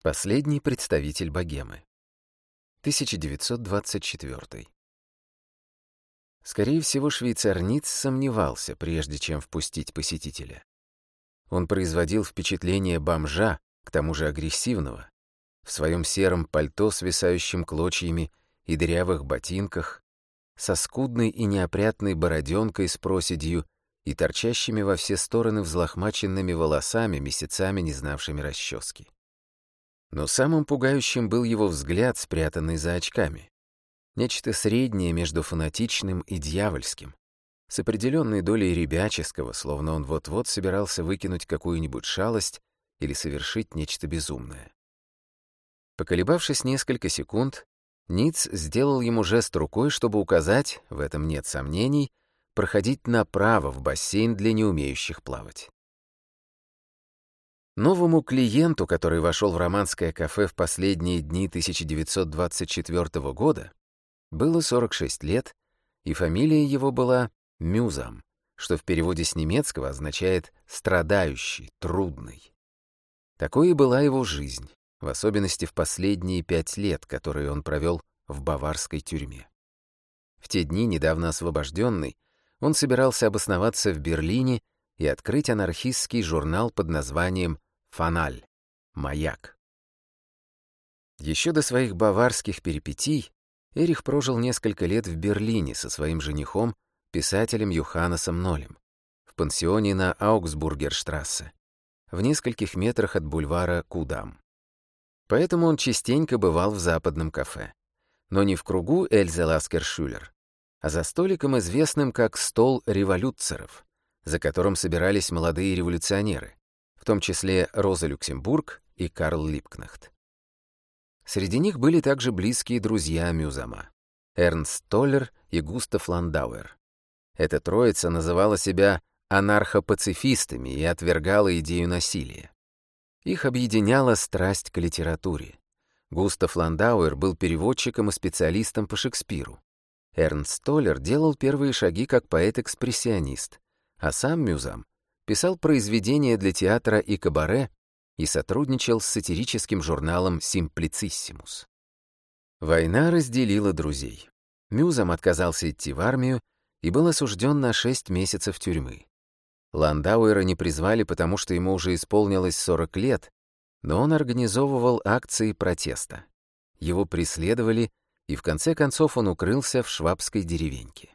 Последний представитель богемы. 1924. Скорее всего, швейцарниц сомневался, прежде чем впустить посетителя. Он производил впечатление бомжа, к тому же агрессивного, в своем сером пальто, свисающем клочьями, и дырявых ботинках, со скудной и неопрятной бороденкой с проседью и торчащими во все стороны взлохмаченными волосами, месяцами не знавшими расчески. Но самым пугающим был его взгляд, спрятанный за очками. Нечто среднее между фанатичным и дьявольским. С определенной долей ребяческого, словно он вот-вот собирался выкинуть какую-нибудь шалость или совершить нечто безумное. Поколебавшись несколько секунд, Ниц сделал ему жест рукой, чтобы указать, в этом нет сомнений, проходить направо в бассейн для неумеющих плавать. Новому клиенту, который вошел в романское кафе в последние дни 1924 года, было 46 лет, и фамилия его была Мюзам, что в переводе с немецкого означает «страдающий», «трудный». Такой и была его жизнь, в особенности в последние пять лет, которые он провел в баварской тюрьме. В те дни, недавно освобожденный, он собирался обосноваться в Берлине и открыть анархистский журнал под названием Фональ. Маяк. Еще до своих баварских перипетий Эрих прожил несколько лет в Берлине со своим женихом, писателем Юханасом Нолем, в пансионе на Аугсбургерштрассе, в нескольких метрах от бульвара Кудам. Поэтому он частенько бывал в западном кафе. Но не в кругу Эльзы Ласкершюлер, а за столиком, известным как «стол революцеров», за которым собирались молодые революционеры, том числе Роза Люксембург и Карл Липкнахт. Среди них были также близкие друзья Мюзама — Эрнст Толлер и Густав Ландауэр. Эта троица называла себя анархопацифистами и отвергала идею насилия. Их объединяла страсть к литературе. Густав Ландауэр был переводчиком и специалистом по Шекспиру. Эрнст Толлер делал первые шаги как поэт-экспрессионист, а сам Мюзам писал произведения для театра и кабаре и сотрудничал с сатирическим журналом «Симплициссимус». Война разделила друзей. Мюзом отказался идти в армию и был осужден на шесть месяцев тюрьмы. Ландауэра не призвали, потому что ему уже исполнилось 40 лет, но он организовывал акции протеста. Его преследовали, и в конце концов он укрылся в швабской деревеньке.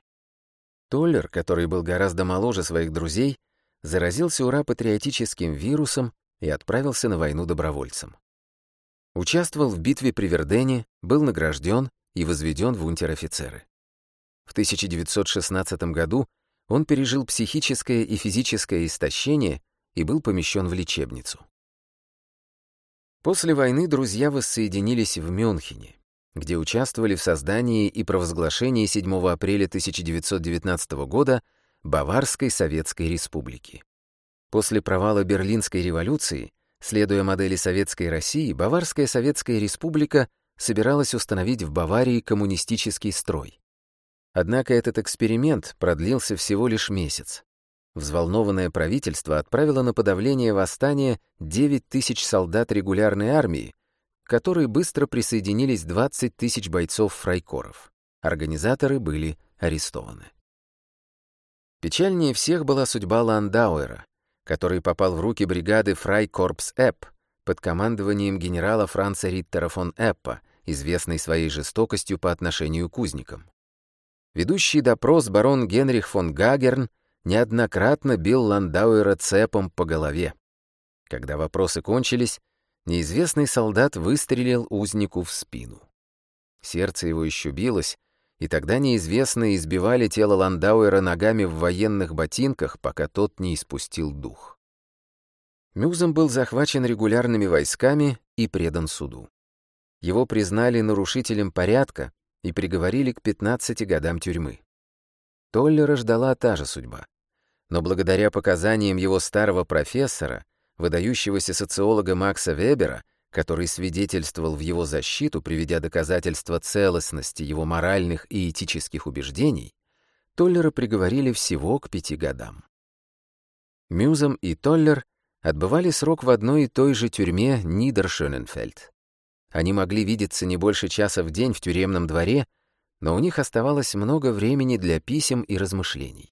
Толлер, который был гораздо моложе своих друзей, заразился ура патриотическим вирусом и отправился на войну добровольцем. Участвовал в битве при Вердене, был награжден и возведен в унтер-офицеры. В 1916 году он пережил психическое и физическое истощение и был помещен в лечебницу. После войны друзья воссоединились в Мюнхене, где участвовали в создании и провозглашении 7 апреля 1919 года Баварской Советской Республики. После провала Берлинской революции, следуя модели Советской России, Баварская Советская Республика собиралась установить в Баварии коммунистический строй. Однако этот эксперимент продлился всего лишь месяц. Взволнованное правительство отправило на подавление восстания 9 тысяч солдат регулярной армии, к которой быстро присоединились 20 тысяч бойцов фрайкоров. Организаторы были арестованы. Печальнее всех была судьба Ландауэра, который попал в руки бригады Фрайкорпс Эпп под командованием генерала Франца Риттера фон Эппа, известный своей жестокостью по отношению к узникам. Ведущий допрос барон Генрих фон Гагерн неоднократно бил Ландауэра цепом по голове. Когда вопросы кончились, неизвестный солдат выстрелил узнику в спину. Сердце его еще билось, и тогда неизвестные избивали тело Ландауэра ногами в военных ботинках, пока тот не испустил дух. Мюзом был захвачен регулярными войсками и предан суду. Его признали нарушителем порядка и приговорили к 15 годам тюрьмы. Толлера ждала та же судьба. Но благодаря показаниям его старого профессора, выдающегося социолога Макса Вебера, который свидетельствовал в его защиту, приведя доказательства целостности его моральных и этических убеждений, Толлера приговорили всего к пяти годам. Мюзом и Толлер отбывали срок в одной и той же тюрьме Нидершоненфельд. Они могли видеться не больше часа в день в тюремном дворе, но у них оставалось много времени для писем и размышлений.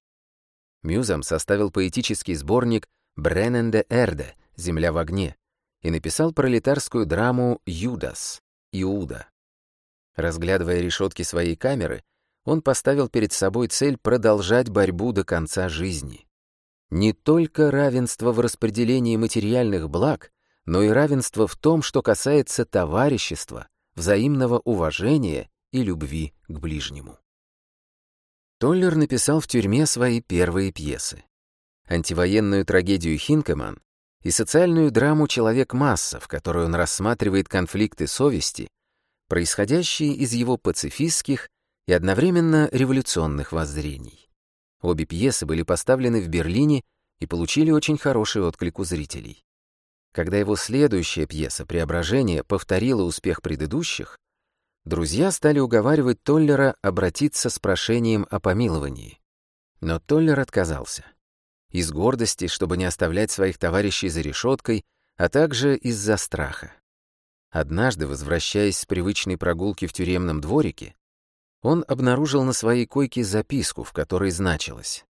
Мюзом составил поэтический сборник Бреннен де Эрде. Земля в огне», и написал пролетарскую драму «Юдас» — «Иуда». Разглядывая решетки своей камеры, он поставил перед собой цель продолжать борьбу до конца жизни. Не только равенство в распределении материальных благ, но и равенство в том, что касается товарищества, взаимного уважения и любви к ближнему. Толлер написал в тюрьме свои первые пьесы. Антивоенную трагедию «Хинкеман» и социальную драму «Человек-масса», в которой он рассматривает конфликты совести, происходящие из его пацифистских и одновременно революционных воззрений. Обе пьесы были поставлены в Берлине и получили очень хороший отклик у зрителей. Когда его следующая пьеса «Преображение» повторила успех предыдущих, друзья стали уговаривать Толлера обратиться с прошением о помиловании. Но Толлер отказался из гордости, чтобы не оставлять своих товарищей за решеткой, а также из-за страха. Однажды, возвращаясь с привычной прогулки в тюремном дворике, он обнаружил на своей койке записку, в которой значилось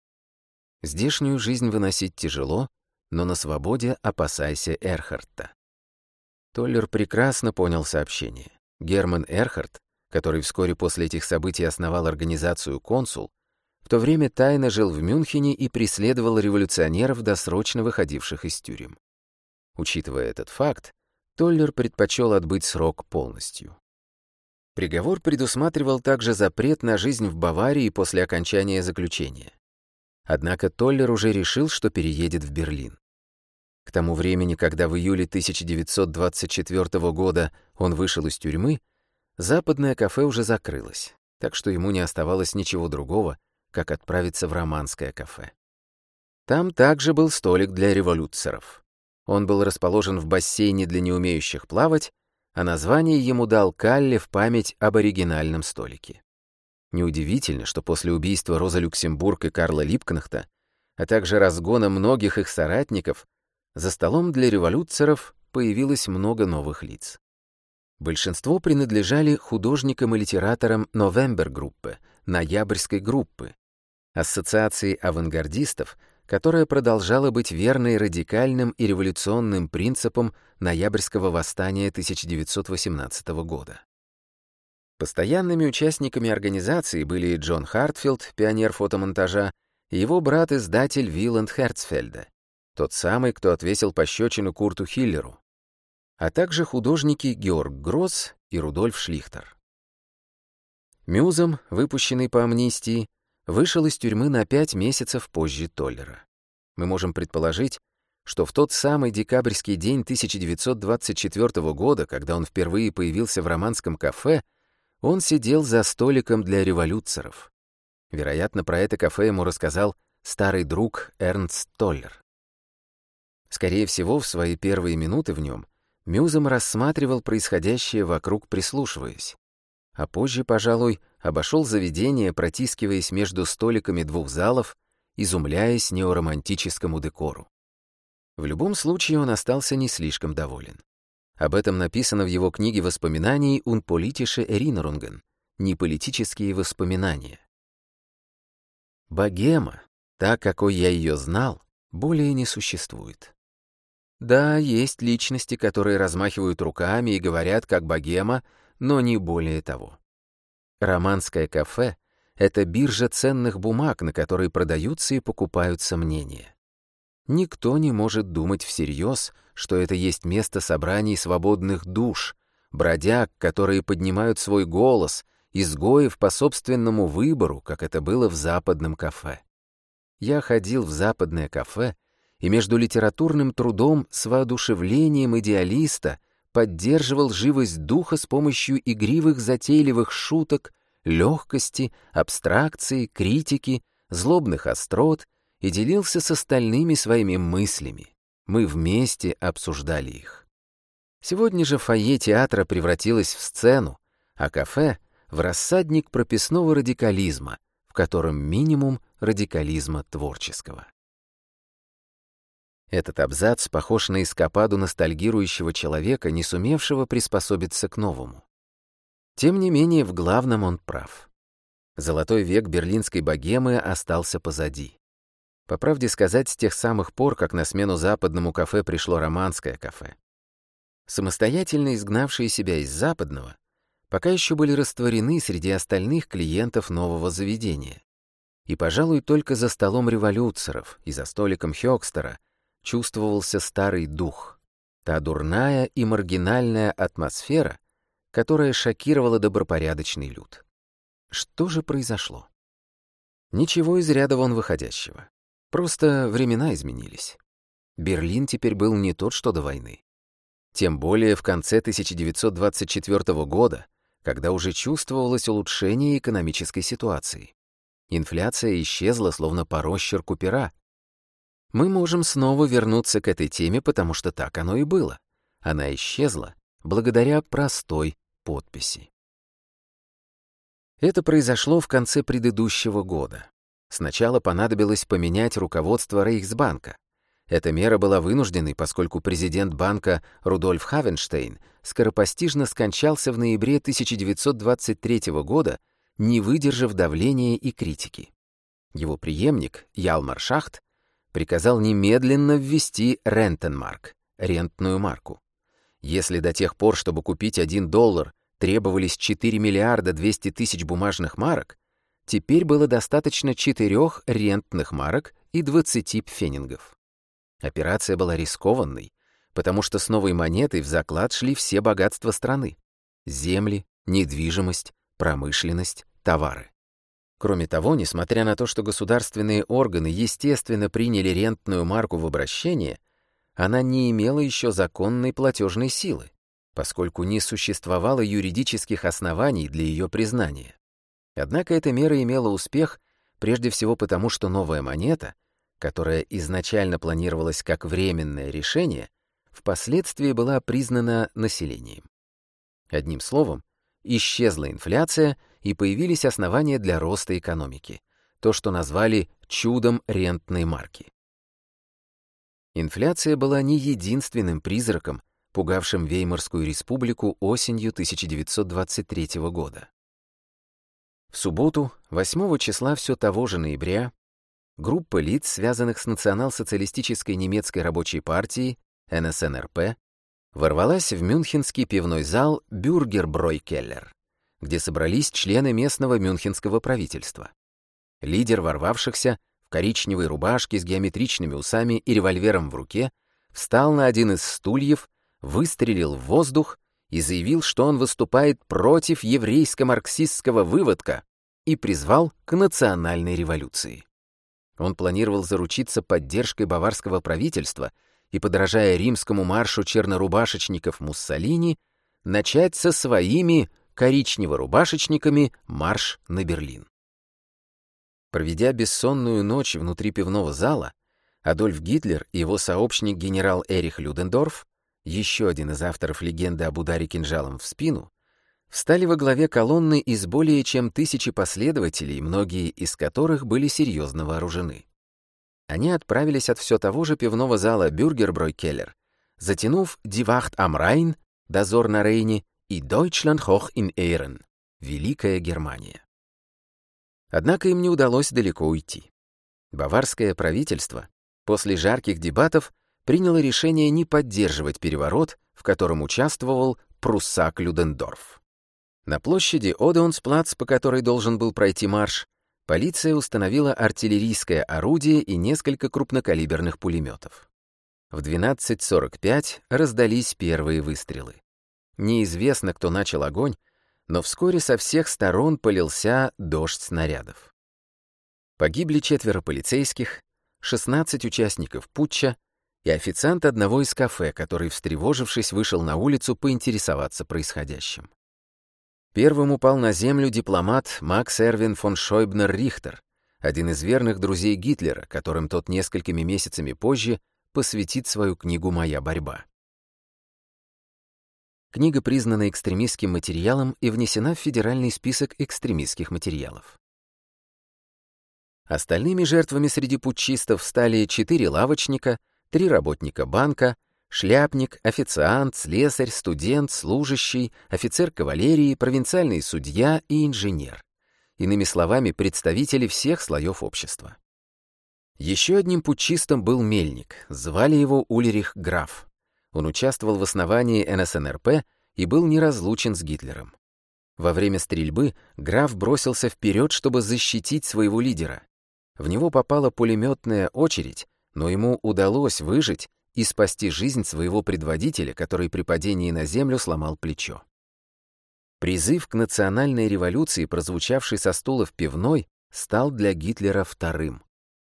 «Здешнюю жизнь выносить тяжело, но на свободе опасайся Эрхарта». Толлер прекрасно понял сообщение. Герман Эрхарт, который вскоре после этих событий основал организацию «Консул», в то время тайно жил в Мюнхене и преследовал революционеров, досрочно выходивших из тюрем. Учитывая этот факт, Толлер предпочел отбыть срок полностью. Приговор предусматривал также запрет на жизнь в Баварии после окончания заключения. Однако Толлер уже решил, что переедет в Берлин. К тому времени, когда в июле 1924 года он вышел из тюрьмы, западное кафе уже закрылось, так что ему не оставалось ничего другого, как отправиться в романское кафе. Там также был столик для революцеров. Он был расположен в бассейне для неумеющих плавать, а название ему дал Калли в память об оригинальном столике. Неудивительно, что после убийства Роза Люксембург и Карла Липкнахта, а также разгона многих их соратников, за столом для революцеров появилось много новых лиц. Большинство принадлежали художникам и литераторам Новембер-группы, Ноябрьской группы, ассоциации авангардистов, которая продолжала быть верной радикальным и революционным принципам ноябрьского восстания 1918 года. Постоянными участниками организации были Джон Хартфилд, пионер фотомонтажа, и его брат-издатель Виланд Херцфельда, тот самый, кто отвесил пощечину Курту Хиллеру, а также художники Георг Гросс и Рудольф Шлихтер. Мюзом, выпущенный по амнистии, вышел из тюрьмы на пять месяцев позже Толлера. Мы можем предположить, что в тот самый декабрьский день 1924 года, когда он впервые появился в романском кафе, он сидел за столиком для революцеров. Вероятно, про это кафе ему рассказал старый друг Эрнст Толлер. Скорее всего, в свои первые минуты в нем Мюзом рассматривал происходящее вокруг, прислушиваясь. А позже, пожалуй, обошел заведение, протискиваясь между столиками двух залов, изумляясь неоромантическому декору. В любом случае он остался не слишком доволен. Об этом написано в его книге воспоминаний «Унполитише Эринорунген» «Неполитические воспоминания». Богема, та, какой я ее знал, более не существует. Да, есть личности, которые размахивают руками и говорят, как богема, но не более того. Романское кафе — это биржа ценных бумаг, на которой продаются и покупаются мнения. Никто не может думать всерьез, что это есть место собраний свободных душ, бродяг, которые поднимают свой голос, изгоев по собственному выбору, как это было в западном кафе. Я ходил в западное кафе, и между литературным трудом с воодушевлением идеалиста — поддерживал живость духа с помощью игривых затейливых шуток, легкости, абстракции, критики, злобных острот и делился с остальными своими мыслями. Мы вместе обсуждали их. Сегодня же фойе театра превратилось в сцену, а кафе — в рассадник прописного радикализма, в котором минимум радикализма творческого. Этот абзац похож на эскападу ностальгирующего человека, не сумевшего приспособиться к новому. Тем не менее, в главном он прав. Золотой век берлинской богемы остался позади. По правде сказать, с тех самых пор, как на смену западному кафе пришло романское кафе. Самостоятельно изгнавшие себя из западного, пока еще были растворены среди остальных клиентов нового заведения. И, пожалуй, только за столом революцеров и за столиком Хёкстера — чувствовался старый дух, та дурная и маргинальная атмосфера, которая шокировала добропорядочный люд. Что же произошло? Ничего из ряда вон выходящего. Просто времена изменились. Берлин теперь был не тот, что до войны. Тем более в конце 1924 года, когда уже чувствовалось улучшение экономической ситуации. Инфляция исчезла словно по росчерку пера, мы можем снова вернуться к этой теме, потому что так оно и было. Она исчезла благодаря простой подписи. Это произошло в конце предыдущего года. Сначала понадобилось поменять руководство Рейхсбанка. Эта мера была вынужденной, поскольку президент банка Рудольф Хавенштейн скоропостижно скончался в ноябре 1923 года, не выдержав давления и критики. Его преемник, Ялмар Шахт, приказал немедленно ввести рентенмарк, рентную марку. Если до тех пор, чтобы купить 1 доллар, требовались 4 миллиарда 200 тысяч бумажных марок, теперь было достаточно 4 рентных марок и 20 пфенингов. Операция была рискованной, потому что с новой монетой в заклад шли все богатства страны — земли, недвижимость, промышленность, товары. Кроме того, несмотря на то, что государственные органы естественно приняли рентную марку в обращение, она не имела еще законной платежной силы, поскольку не существовало юридических оснований для ее признания. Однако эта мера имела успех прежде всего потому, что новая монета, которая изначально планировалась как временное решение, впоследствии была признана населением. Одним словом, исчезла инфляция — и появились основания для роста экономики, то, что назвали «чудом рентной марки». Инфляция была не единственным призраком, пугавшим Веймарскую республику осенью 1923 года. В субботу, 8 числа все того же ноября, группа лиц, связанных с Национал-социалистической немецкой рабочей партией, НСНРП, ворвалась в мюнхенский пивной зал «Бюргер Бройкеллер» где собрались члены местного мюнхенского правительства. Лидер ворвавшихся, в коричневой рубашке с геометричными усами и револьвером в руке, встал на один из стульев, выстрелил в воздух и заявил, что он выступает против еврейско-марксистского выводка и призвал к национальной революции. Он планировал заручиться поддержкой баварского правительства и, подражая римскому маршу чернорубашечников Муссолини, начать со своими коричнево-рубашечниками марш на Берлин. Проведя бессонную ночь внутри пивного зала, Адольф Гитлер и его сообщник генерал Эрих Людендорф, еще один из авторов легенды об ударе кинжалом в спину, встали во главе колонны из более чем тысячи последователей, многие из которых были серьезно вооружены. Они отправились от все того же пивного зала Бюргербройкеллер, затянув «Дивахт am — «Дозор на Рейне», и Deutschland hoch in Ehren — Великая Германия. Однако им не удалось далеко уйти. Баварское правительство после жарких дебатов приняло решение не поддерживать переворот, в котором участвовал пруссак Людендорф. На площади Одеонсплац, по которой должен был пройти марш, полиция установила артиллерийское орудие и несколько крупнокалиберных пулеметов. В 12.45 раздались первые выстрелы. Неизвестно, кто начал огонь, но вскоре со всех сторон полился дождь снарядов. Погибли четверо полицейских, 16 участников путча и официант одного из кафе, который, встревожившись, вышел на улицу поинтересоваться происходящим. Первым упал на землю дипломат Макс Эрвин фон Шойбнер-Рихтер, один из верных друзей Гитлера, которым тот несколькими месяцами позже посвятит свою книгу «Моя борьба». Книга признана экстремистским материалом и внесена в федеральный список экстремистских материалов. Остальными жертвами среди путчистов стали четыре лавочника, три работника банка, шляпник, официант, слесарь, студент, служащий, офицер кавалерии, провинциальный судья и инженер. Иными словами, представители всех слоев общества. Еще одним путчистом был мельник, звали его Ульрих Граф. Он участвовал в основании НСНРП и был неразлучен с Гитлером. Во время стрельбы граф бросился вперед, чтобы защитить своего лидера. В него попала пулеметная очередь, но ему удалось выжить и спасти жизнь своего предводителя, который при падении на землю сломал плечо. Призыв к национальной революции, прозвучавший со стула в пивной, стал для Гитлера вторым.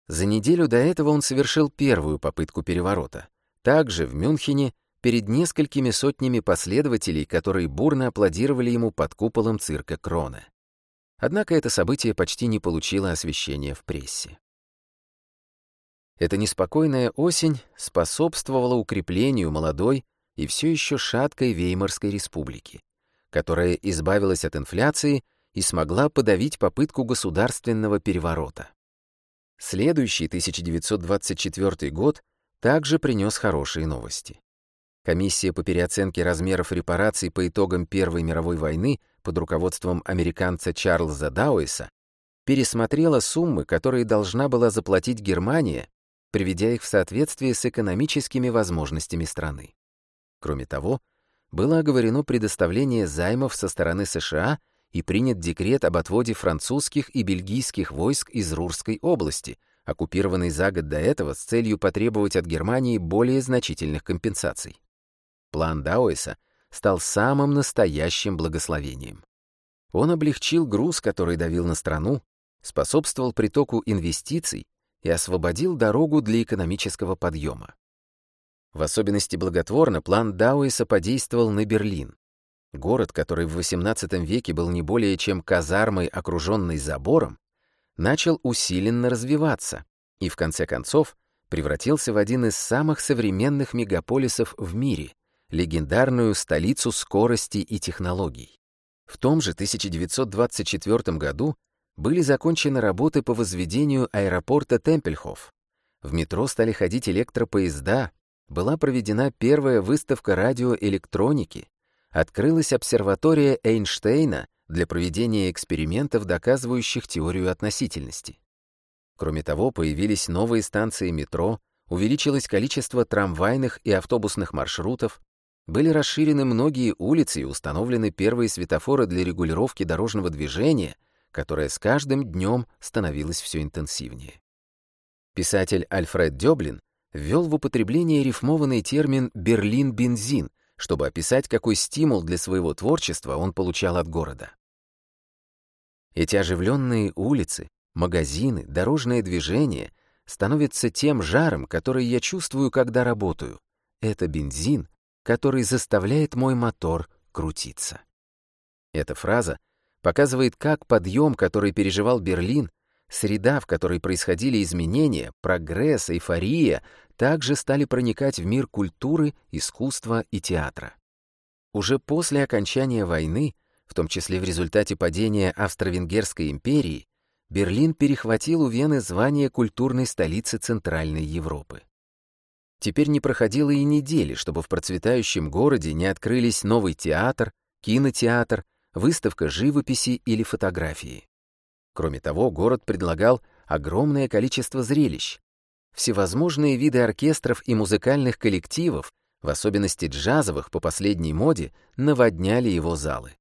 За неделю до этого он совершил первую попытку переворота. Также в Мюнхене перед несколькими сотнями последователей, которые бурно аплодировали ему под куполом цирка Крона. Однако это событие почти не получило освещения в прессе. Эта неспокойная осень способствовала укреплению молодой и все еще шаткой Веймарской республики, которая избавилась от инфляции и смогла подавить попытку государственного переворота. Следующий 1924 год также принес хорошие новости. Комиссия по переоценке размеров репараций по итогам Первой мировой войны под руководством американца Чарльза Дауиса пересмотрела суммы, которые должна была заплатить Германия, приведя их в соответствие с экономическими возможностями страны. Кроме того, было оговорено предоставление займов со стороны США и принят декрет об отводе французских и бельгийских войск из Рурской области – оккупированный за год до этого с целью потребовать от Германии более значительных компенсаций. План Дауэса стал самым настоящим благословением. Он облегчил груз, который давил на страну, способствовал притоку инвестиций и освободил дорогу для экономического подъема. В особенности благотворно план Дауэса подействовал на Берлин. Город, который в XVIII веке был не более чем казармой, окруженной забором, начал усиленно развиваться и, в конце концов, превратился в один из самых современных мегаполисов в мире, легендарную столицу скорости и технологий. В том же 1924 году были закончены работы по возведению аэропорта Темпельхоф. В метро стали ходить электропоезда, была проведена первая выставка радиоэлектроники, открылась обсерватория Эйнштейна для проведения экспериментов, доказывающих теорию относительности. Кроме того, появились новые станции метро, увеличилось количество трамвайных и автобусных маршрутов, были расширены многие улицы и установлены первые светофоры для регулировки дорожного движения, которое с каждым днем становилось все интенсивнее. Писатель Альфред Дёблин ввел в употребление рифмованный термин «берлин-бензин», чтобы описать, какой стимул для своего творчества он получал от города. Эти оживленные улицы, магазины, дорожное движение становятся тем жаром, который я чувствую, когда работаю. Это бензин, который заставляет мой мотор крутиться. Эта фраза показывает, как подъем, который переживал Берлин, среда, в которой происходили изменения, прогресс, эйфория, также стали проникать в мир культуры, искусства и театра. Уже после окончания войны в том числе в результате падения Австро-Венгерской империи, Берлин перехватил у Вены звание культурной столицы Центральной Европы. Теперь не проходило и недели, чтобы в процветающем городе не открылись новый театр, кинотеатр, выставка живописи или фотографии. Кроме того, город предлагал огромное количество зрелищ. Всевозможные виды оркестров и музыкальных коллективов, в особенности джазовых по последней моде, наводняли его залы.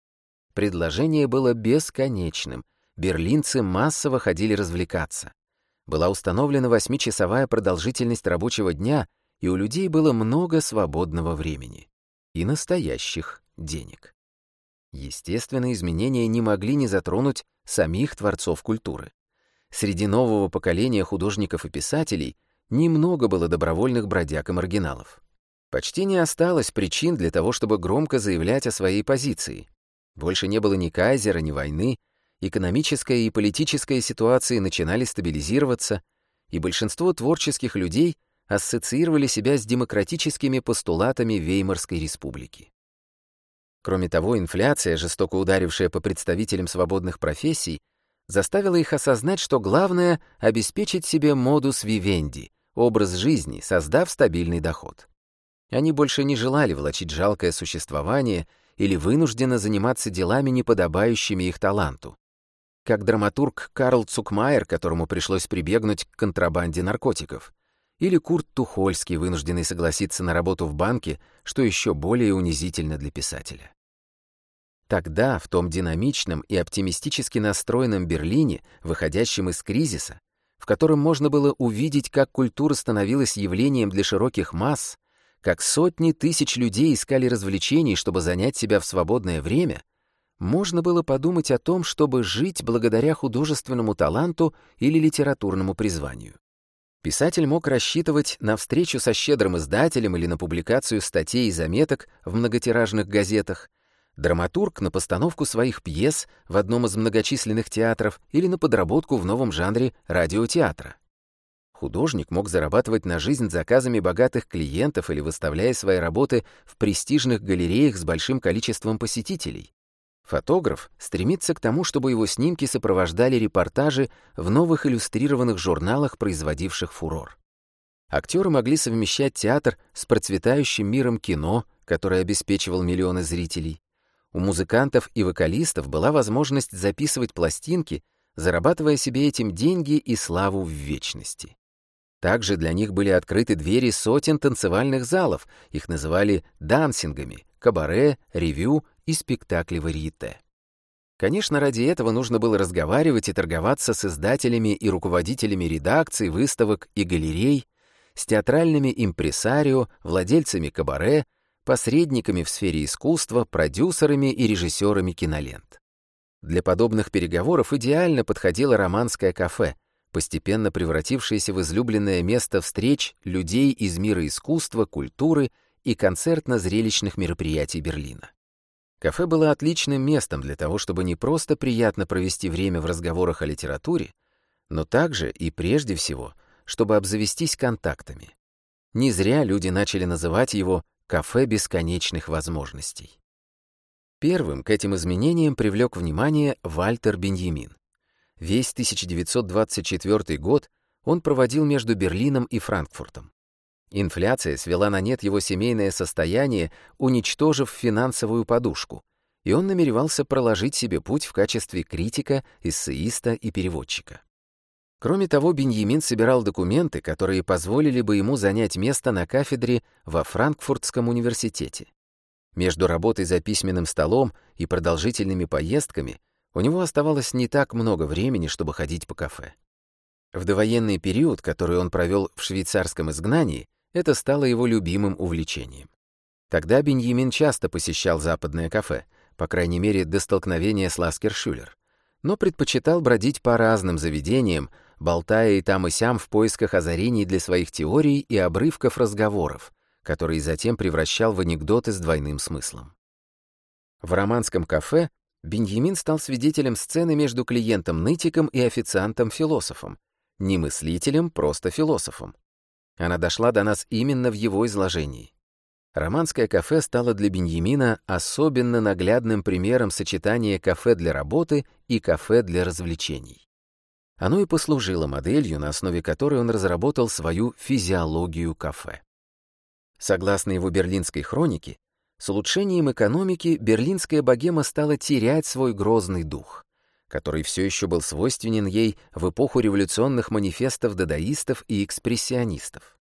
Предложение было бесконечным. Берлинцы массово ходили развлекаться. Была установлена восьмичасовая продолжительность рабочего дня, и у людей было много свободного времени. И настоящих денег. Естественно, изменения не могли не затронуть самих творцов культуры. Среди нового поколения художников и писателей немного было добровольных бродяг и маргиналов. Почти не осталось причин для того, чтобы громко заявлять о своей позиции, больше не было ни кайзера, ни войны, экономическая и политическая ситуации начинали стабилизироваться, и большинство творческих людей ассоциировали себя с демократическими постулатами Веймарской республики. Кроме того, инфляция, жестоко ударившая по представителям свободных профессий, заставила их осознать, что главное — обеспечить себе модус вивенди, образ жизни, создав стабильный доход. Они больше не желали влачить жалкое существование — или вынуждена заниматься делами, неподобающими их таланту. Как драматург Карл Цукмайер, которому пришлось прибегнуть к контрабанде наркотиков. Или Курт Тухольский, вынужденный согласиться на работу в банке, что еще более унизительно для писателя. Тогда, в том динамичном и оптимистически настроенном Берлине, выходящем из кризиса, в котором можно было увидеть, как культура становилась явлением для широких масс, как сотни тысяч людей искали развлечений, чтобы занять себя в свободное время, можно было подумать о том, чтобы жить благодаря художественному таланту или литературному призванию. Писатель мог рассчитывать на встречу со щедрым издателем или на публикацию статей и заметок в многотиражных газетах, драматург на постановку своих пьес в одном из многочисленных театров или на подработку в новом жанре радиотеатра. Художник мог зарабатывать на жизнь заказами богатых клиентов или выставляя свои работы в престижных галереях с большим количеством посетителей. Фотограф стремится к тому, чтобы его снимки сопровождали репортажи в новых иллюстрированных журналах, производивших фурор. Актеры могли совмещать театр с процветающим миром кино, которое обеспечивал миллионы зрителей. У музыкантов и вокалистов была возможность записывать пластинки, зарабатывая себе этим деньги и славу в вечности. Также для них были открыты двери сотен танцевальных залов, их называли дансингами, кабаре, ревю и спектакли варьете. Конечно, ради этого нужно было разговаривать и торговаться с издателями и руководителями редакций, выставок и галерей, с театральными импресарио, владельцами кабаре, посредниками в сфере искусства, продюсерами и режиссерами кинолент. Для подобных переговоров идеально подходило романское кафе — постепенно превратившееся в излюбленное место встреч людей из мира искусства, культуры и концертно-зрелищных мероприятий Берлина. Кафе было отличным местом для того, чтобы не просто приятно провести время в разговорах о литературе, но также и прежде всего, чтобы обзавестись контактами. Не зря люди начали называть его «кафе бесконечных возможностей». Первым к этим изменениям привлек внимание Вальтер Беньямин, Весь 1924 год он проводил между Берлином и Франкфуртом. Инфляция свела на нет его семейное состояние, уничтожив финансовую подушку, и он намеревался проложить себе путь в качестве критика, эссеиста и переводчика. Кроме того, Беньямин собирал документы, которые позволили бы ему занять место на кафедре во Франкфуртском университете. Между работой за письменным столом и продолжительными поездками у него оставалось не так много времени, чтобы ходить по кафе. В довоенный период, который он провел в швейцарском изгнании, это стало его любимым увлечением. Тогда Беньямин часто посещал западное кафе, по крайней мере, до столкновения с Ласкершюлер, но предпочитал бродить по разным заведениям, болтая и там и сям в поисках озарений для своих теорий и обрывков разговоров, которые затем превращал в анекдоты с двойным смыслом. В романском кафе Беньямин стал свидетелем сцены между клиентом нытиком и официантом-философом. Не мыслителем, просто философом. Она дошла до нас именно в его изложении. Романское кафе стало для Беньямина особенно наглядным примером сочетания кафе для работы и кафе для развлечений. Оно и послужило моделью, на основе которой он разработал свою физиологию кафе. Согласно его берлинской хронике, с улучшением экономики берлинская богема стала терять свой грозный дух, который все еще был свойственен ей в эпоху революционных манифестов дадаистов и экспрессионистов.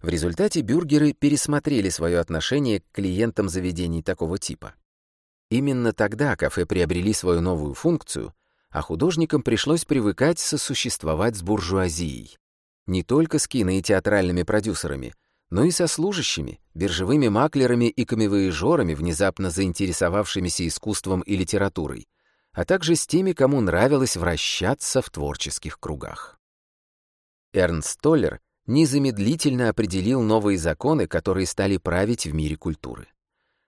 В результате бюргеры пересмотрели свое отношение к клиентам заведений такого типа. Именно тогда кафе приобрели свою новую функцию, а художникам пришлось привыкать сосуществовать с буржуазией. Не только с кино и театральными продюсерами — но и со служащими, биржевыми маклерами и камевоежорами, внезапно заинтересовавшимися искусством и литературой, а также с теми, кому нравилось вращаться в творческих кругах. Эрнст Толлер незамедлительно определил новые законы, которые стали править в мире культуры.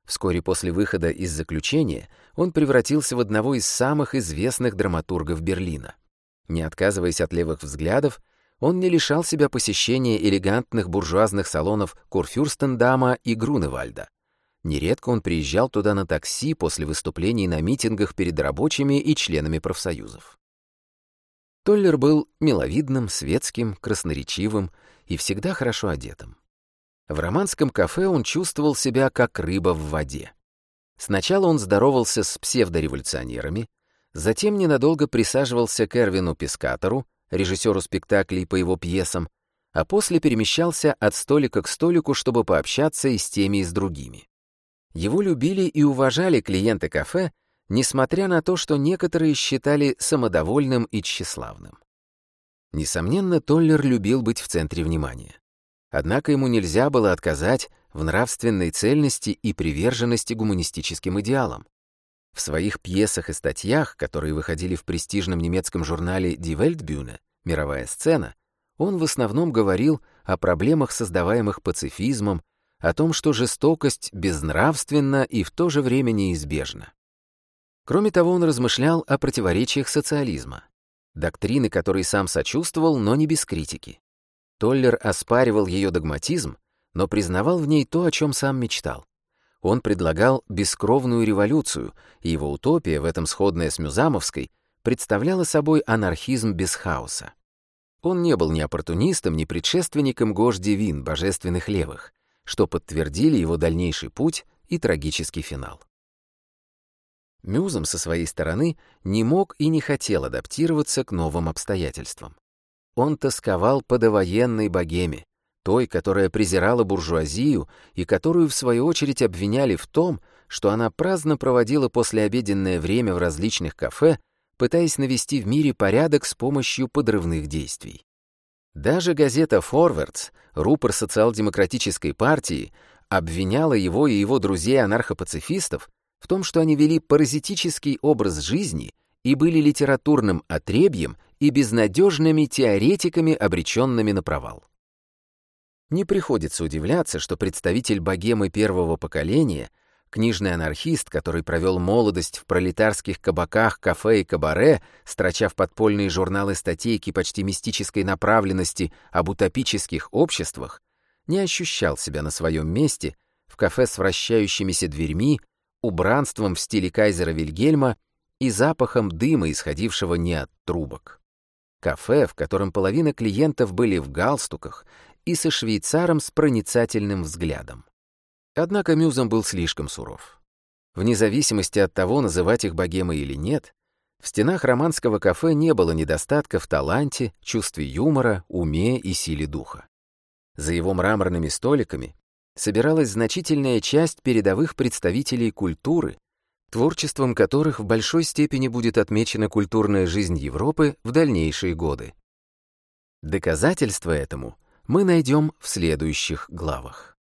Вскоре после выхода из заключения он превратился в одного из самых известных драматургов Берлина. Не отказываясь от левых взглядов, он не лишал себя посещения элегантных буржуазных салонов Курфюрстендама и Груневальда. Нередко он приезжал туда на такси после выступлений на митингах перед рабочими и членами профсоюзов. Толлер был миловидным, светским, красноречивым и всегда хорошо одетым. В романском кафе он чувствовал себя как рыба в воде. Сначала он здоровался с псевдореволюционерами, затем ненадолго присаживался к Эрвину Пескатору, режиссеру спектаклей по его пьесам, а после перемещался от столика к столику, чтобы пообщаться и с теми, и с другими. Его любили и уважали клиенты кафе, несмотря на то, что некоторые считали самодовольным и тщеславным. Несомненно, Толлер любил быть в центре внимания. Однако ему нельзя было отказать в нравственной цельности и приверженности гуманистическим идеалам. В своих пьесах и статьях, которые выходили в престижном немецком журнале Die Weltbühne, «Мировая сцена», он в основном говорил о проблемах, создаваемых пацифизмом, о том, что жестокость безнравственна и в то же время неизбежна. Кроме того, он размышлял о противоречиях социализма, доктрины, которой сам сочувствовал, но не без критики. Толлер оспаривал ее догматизм, но признавал в ней то, о чем сам мечтал он предлагал бескровную революцию, и его утопия, в этом сходная с Мюзамовской, представляла собой анархизм без хаоса. Он не был ни оппортунистом, ни предшественником Гош Девин, божественных левых, что подтвердили его дальнейший путь и трагический финал. Мюзом со своей стороны не мог и не хотел адаптироваться к новым обстоятельствам. Он тосковал по довоенной богеме, той, которая презирала буржуазию и которую, в свою очередь, обвиняли в том, что она праздно проводила послеобеденное время в различных кафе, пытаясь навести в мире порядок с помощью подрывных действий. Даже газета «Форвардс», рупор социал-демократической партии, обвиняла его и его друзей-анархопацифистов в том, что они вели паразитический образ жизни и были литературным отребьем и безнадежными теоретиками, обреченными на провал. Не приходится удивляться, что представитель богемы первого поколения, книжный анархист, который провел молодость в пролетарских кабаках, кафе и кабаре, строча в подпольные журналы статейки почти мистической направленности об утопических обществах, не ощущал себя на своем месте в кафе с вращающимися дверьми, убранством в стиле кайзера Вильгельма и запахом дыма, исходившего не от трубок. Кафе, в котором половина клиентов были в галстуках, и со швейцаром с проницательным взглядом. Однако Мюзом был слишком суров. Вне зависимости от того, называть их богемой или нет, в стенах романского кафе не было недостатка в таланте, чувстве юмора, уме и силе духа. За его мраморными столиками собиралась значительная часть передовых представителей культуры, творчеством которых в большой степени будет отмечена культурная жизнь Европы в дальнейшие годы. Доказательство этому — мы найдем в следующих главах.